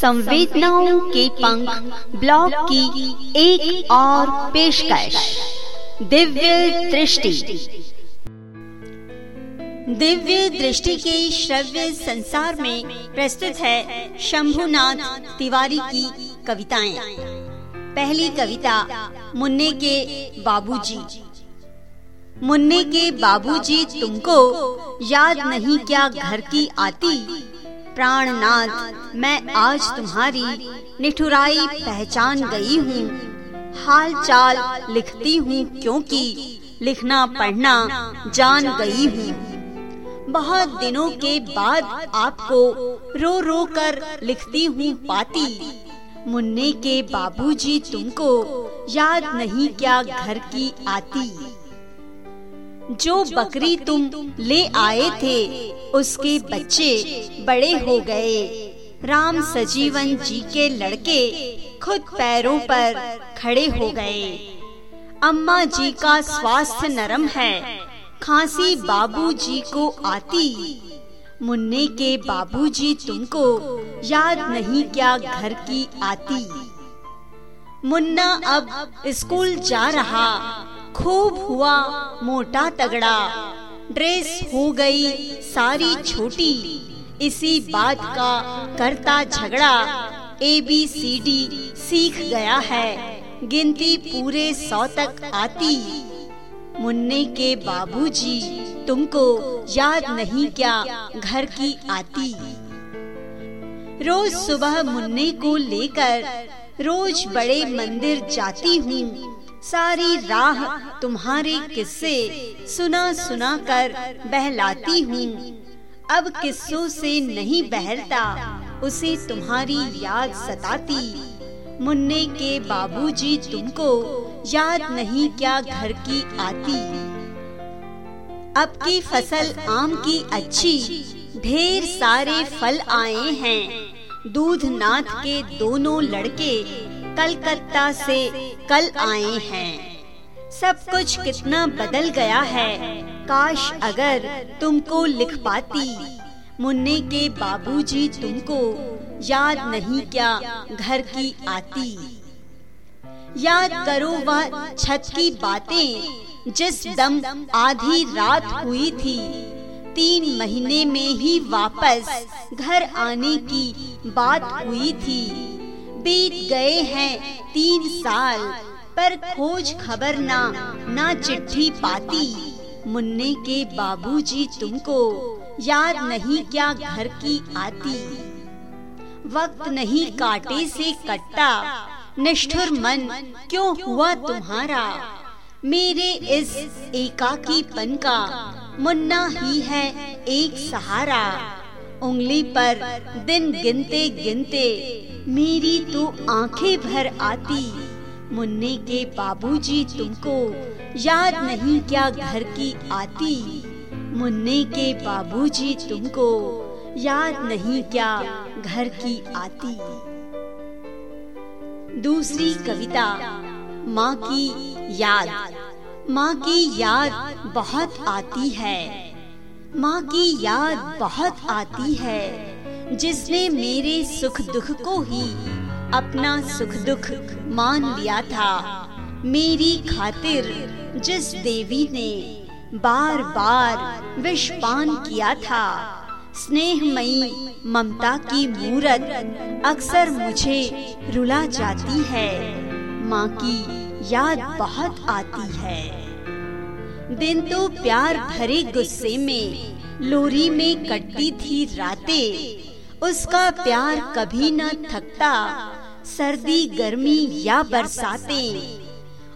संवेदनाओं के पंख ब्लॉग की एक और पेशकश। दिव्य दृष्टि। दिव्य दृष्टि के श्रव्य संसार में प्रस्तुत है शंभुनाथ तिवारी की कविताएँ। पहली कविता, मुन्ने के बाबूजी। मुन्ने के बाबूजी, तुमको याद नहीं क्या घर की आती? प्राणनाथ, मैं आज तुम्हारी निठुराई पहचान गई हूँ। हाल चाल लिखती हूँ, क्योंकि लिखना, पढ़ना जान गई हूँ। बहुत दिनों के बाद आपको रो रो कर लिखती हूँ पाती। मुन्ने के बाबूजी तुमको याद नहीं क्या घर की आती। जो बकरी तुम ले आए थे उसके बच्चे बड़े हो गए। राम सजीवन जी के लड़के खुद पैरों पर खड़े हो गए। अम्मा जी का स्वास्थ्य नरम है। खांसी बाबू जी को आती। मुन्ने के बाबूजी तुमको याद नहीं क्या घर की आती। मुन्ना अब स्कूल जा रहा। खूब हुआ मोटा तगड़ा। ड्रेस हो गई सारी छोटी। इसी बात का करता झगड़ा। ए बी सी डी सीख गया है। गिनती पूरे सौ तक आती। मुन्ने के बाबूजी, तुमको याद नहीं क्या घर की आती? रोज सुबह मुन्ने को लेकर रोज बड़े मंदिर जाती हूँ। सारी राह तुम्हारे किस्से सुना सुना कर बहलाती हूँ अब किस्सों से नहीं बहलता, उसे तुम्हारी याद सताती। मुन्ने के बाबूजी तुमको याद नहीं क्या घर की आती। अब की फ़सल आम की अच्छी, ढेर सारे फल आए हैं। दूध नाथ के दोनों लड़के कलकत्ता से कल आए हैं। सब कुछ कितना बदल गया है। काश अगर तुमको लिख पाती। मुन्ने के बाबूजी तुमको याद नहीं क्या घर की आती। याद करो वह छत की बातें जिस दम आधी रात हुई थी। तीन महीने में ही वापस घर आने की बात हुई थी। बीत गए हैं तीन साल, पर खोज खबर ना ना चिट्ठी पाती। मुन्ने के बाबूजी तुमको, याद नहीं क्या घर की आती। वक्त नहीं काटे से कटता, निष्ठुर मन क्यों हुआ तुम्हारा? मेरे इस एकाकीपन का, मुन्ना ही है एक सहारा। उंगली पर दिन गिनते गिनते मेरी तो आँखें भर आती। मुन्ने के बाबूजी तुमको याद नहीं क्या घर की आती। मुन्ने के बाबूजी तुमको याद नहीं क्या घर की आती। दूसरी कविता, माँ की याद। माँ की याद बहुत आती है। माँ की याद बहुत आती है। जिसने मेरे सुख दुख को ही अपना सुख दुख मान लिया था। मेरी खातिर जिस देवी ने बार बार विष पान किया था, स्नेहमयी ममता की मूरत अक्सर मुझे रुला जाती है। माँ की याद बहुत आती है। दिन तो प्यार भरे गुस्से में, लोरी में कटती थी रातें उसका प्यार कभी न थकता, सर्दी, गर्मी या बरसाते।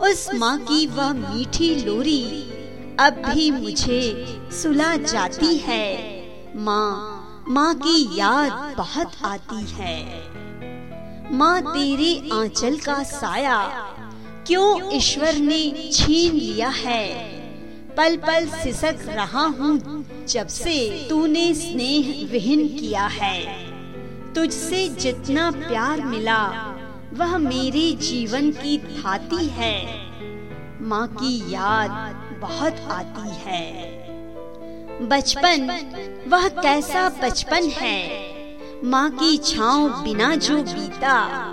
उस माँ की वह मीठी लोरी अब भी मुझे सुला जाती है। माँ माँ की याद बहुत आती है। माँ, तेरे आंचल का साया क्यों ईश्वर ने छीन लिया है? पल पल सिसक रहा हूँ, जब से तूने स्नेह विहीन किया है। तुझसे जितना प्यार मिला, वह मेरे जीवन की धाती है। माँ की याद बहुत आती है। बचपन, वह कैसा बचपन है? माँ की छाँव बिना जो बीता,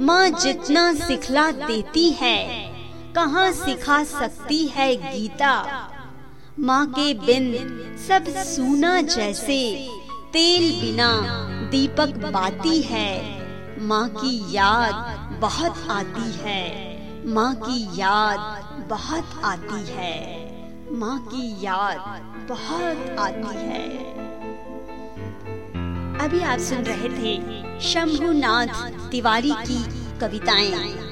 माँ जितना सिखला देती है। कहाँ सिखा सकती है गीता? माँ के बिन सब सूना जैसे, तेल बिना दीपक बाती है। माँ की याद बहुत आती है, माँ की याद बहुत आती है, माँ की याद बहुत आती है। अभी आप सुन रहे थे शंभुनाथ तिवारी की कविताएँ।